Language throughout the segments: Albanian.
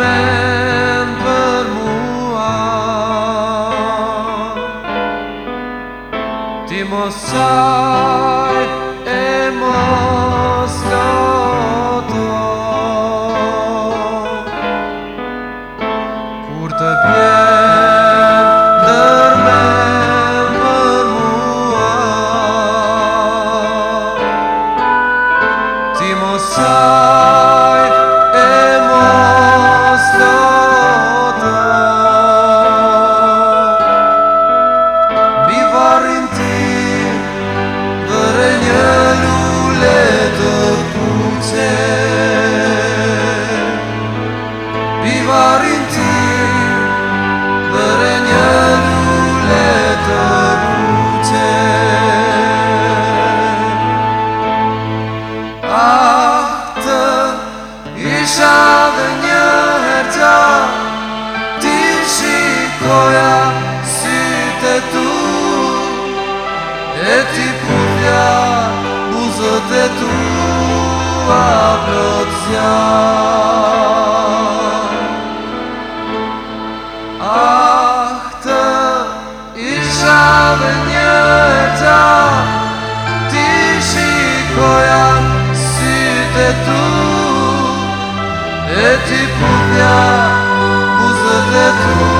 men për Ti mos sa Koja si të tuk E ti putja Puzë të tuk A për të të të A për të I shabënjët A Ti shikoja Koja si të tuk E ti putja Puzë të tuk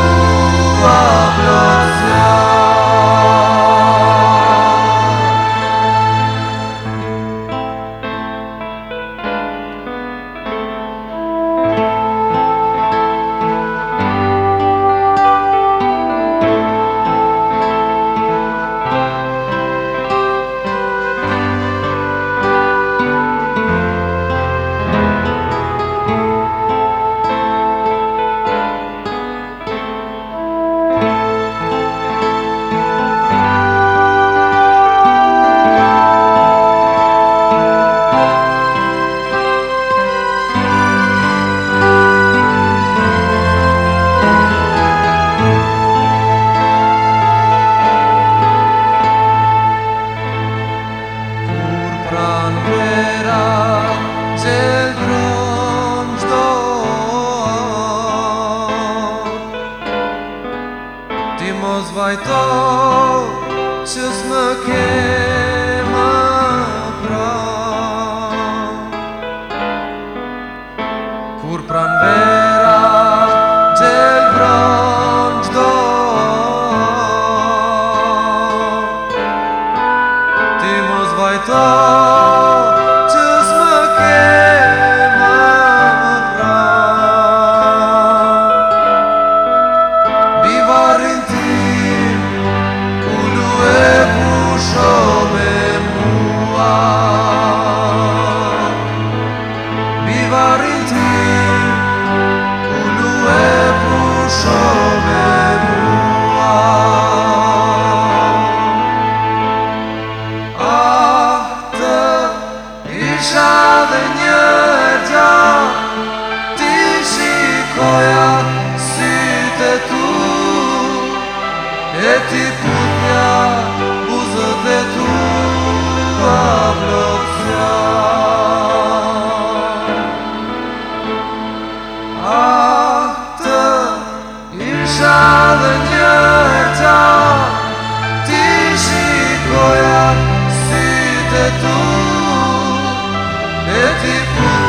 I just my me E ti putja, si të tu, e ti putja, buzët dhe tu, a flotësja A të, i mshadër njërëta, ti shikoja, si të tu, e ti putja